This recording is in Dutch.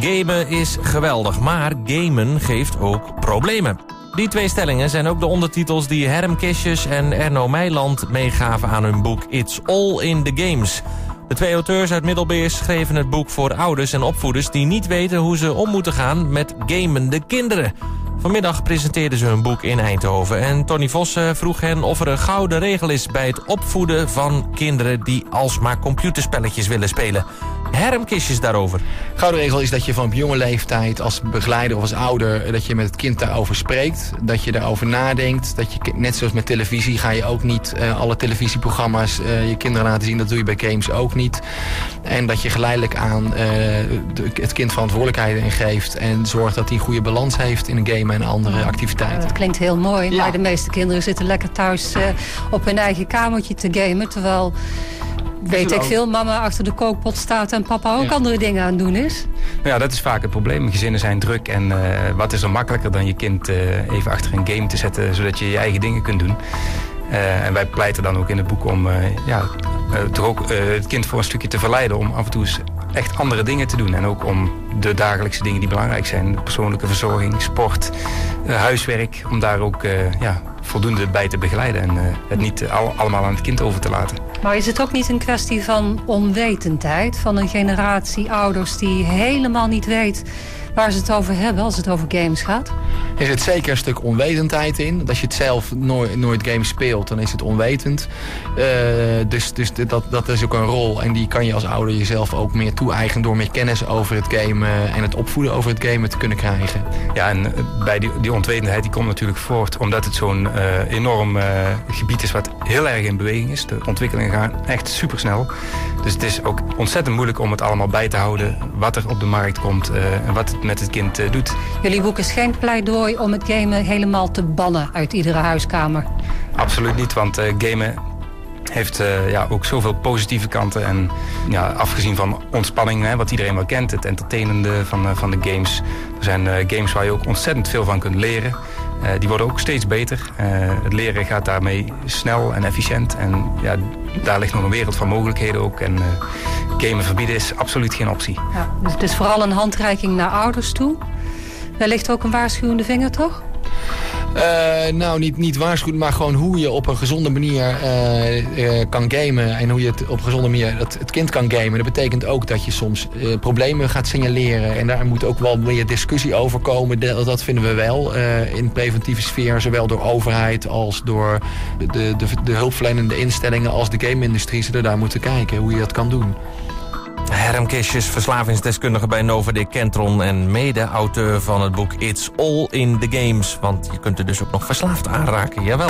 Gamen is geweldig, maar gamen geeft ook problemen. Die twee stellingen zijn ook de ondertitels die Herm Kistjes en Erno Meiland meegaven aan hun boek It's All in the Games. De twee auteurs uit Middelbeers schreven het boek voor ouders en opvoeders... die niet weten hoe ze om moeten gaan met gamende kinderen. Vanmiddag presenteerden ze hun boek in Eindhoven. En Tony Vossen vroeg hen of er een gouden regel is... bij het opvoeden van kinderen die alsmaar computerspelletjes willen spelen. Hermkistjes daarover. Gouden regel is dat je van op jonge leeftijd als begeleider of als ouder... dat je met het kind daarover spreekt. Dat je daarover nadenkt. Dat je, net zoals met televisie ga je ook niet uh, alle televisieprogramma's... Uh, je kinderen laten zien. Dat doe je bij games ook niet. En dat je geleidelijk aan uh, de, het kind verantwoordelijkheden in geeft... en zorgt dat hij een goede balans heeft in een game en andere activiteiten. Dat klinkt heel mooi, ja. maar de meeste kinderen zitten lekker thuis uh, op hun eigen kamertje te gamen. Terwijl, weet ik veel, mama achter de kookpot staat en papa ook ja. andere dingen aan het doen is. Ja, dat is vaak het probleem. Gezinnen zijn druk en uh, wat is er makkelijker dan je kind uh, even achter een game te zetten... zodat je je eigen dingen kunt doen. Uh, en wij pleiten dan ook in het boek om ja, toch ook het kind voor een stukje te verleiden... om af en toe eens echt andere dingen te doen. En ook om de dagelijkse dingen die belangrijk zijn. Persoonlijke verzorging, sport, huiswerk. Om daar ook ja, voldoende bij te begeleiden. En het niet al, allemaal aan het kind over te laten. Maar is het ook niet een kwestie van onwetendheid? Van een generatie ouders die helemaal niet weet waar ze het over hebben als het over games gaat? Er zit zeker een stuk onwetendheid in. Als je het zelf nooit, nooit games speelt, dan is het onwetend. Uh, dus dus dat, dat is ook een rol. En die kan je als ouder jezelf ook meer toe-eigenen... door meer kennis over het gamen en het opvoeden over het gamen te kunnen krijgen. Ja, en bij die, die onwetendheid die komt natuurlijk voort... omdat het zo'n uh, enorm uh, gebied is wat heel erg in beweging is. De ontwikkelingen gaan echt supersnel. Dus het is ook ontzettend moeilijk om het allemaal bij te houden... wat er op de markt komt en wat het met het kind uh, doet. Jullie boek is om het gamen helemaal te bannen uit iedere huiskamer? Absoluut niet, want uh, gamen heeft uh, ja, ook zoveel positieve kanten. En ja, afgezien van ontspanning, hè, wat iedereen wel kent, het entertainende van, van de games. Er zijn games waar je ook ontzettend veel van kunt leren. Die worden ook steeds beter. Het leren gaat daarmee snel en efficiënt. En ja, daar ligt nog een wereld van mogelijkheden ook. En gamen verbieden is absoluut geen optie. Ja, dus het is vooral een handreiking naar ouders toe. Wellicht ook een waarschuwende vinger, toch? Uh, nou, niet, niet waarschuwen, maar gewoon hoe je op een gezonde manier uh, uh, kan gamen. En hoe je het op een gezonde manier het kind kan gamen. Dat betekent ook dat je soms problemen gaat signaleren. En daar moet ook wel meer discussie over komen. Dat, dat vinden we wel in preventieve sfeer. Zowel door overheid als door de, de, de, de hulpverlenende instellingen als de game-industrie. Zullen daar moeten kijken hoe je dat kan doen. Herm Kistjes, verslavingsdeskundige bij Novadik Kentron... en mede-auteur van het boek It's All in the Games. Want je kunt er dus ook nog verslaafd aanraken, jawel.